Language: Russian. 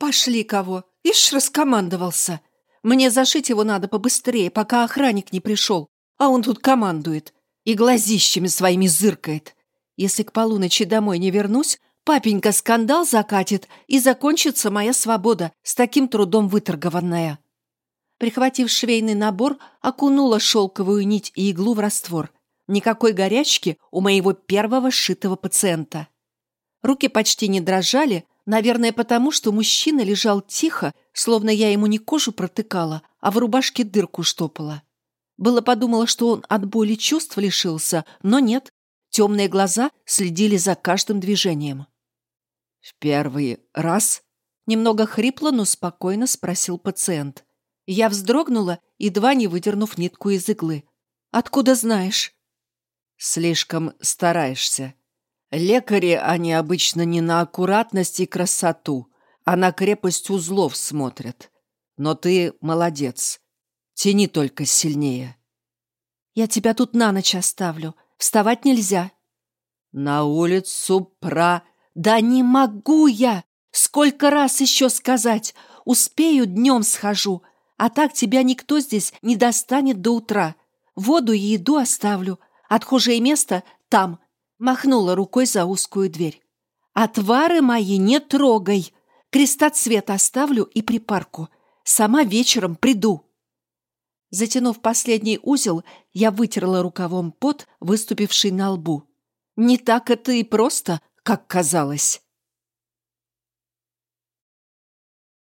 Пошли кого. Ишь, раскомандовался. Мне зашить его надо побыстрее, пока охранник не пришел. А он тут командует. И глазищами своими зыркает. Если к полуночи домой не вернусь, папенька скандал закатит, и закончится моя свобода, с таким трудом выторгованная. Прихватив швейный набор, окунула шелковую нить и иглу в раствор. Никакой горячки у моего первого шитого пациента. Руки почти не дрожали, наверное, потому что мужчина лежал тихо, словно я ему не кожу протыкала, а в рубашке дырку штопала. Было подумала, что он от боли чувств лишился, но нет. Темные глаза следили за каждым движением. «В первый раз?» Немного хрипло, но спокойно спросил пациент. Я вздрогнула, едва не выдернув нитку из иглы. «Откуда знаешь?» «Слишком стараешься. Лекари, они обычно не на аккуратность и красоту, а на крепость узлов смотрят. Но ты молодец. Тяни только сильнее». «Я тебя тут на ночь оставлю. Вставать нельзя». «На улицу про...» «Да не могу я! Сколько раз еще сказать! Успею, днем схожу, а так тебя никто здесь не достанет до утра. Воду и еду оставлю. Отхожее место там». Махнула рукой за узкую дверь. «Отвары мои не трогай! Крестоцвет оставлю и припарку. Сама вечером приду». Затянув последний узел, я вытерла рукавом пот, выступивший на лбу. Не так это и просто, как казалось.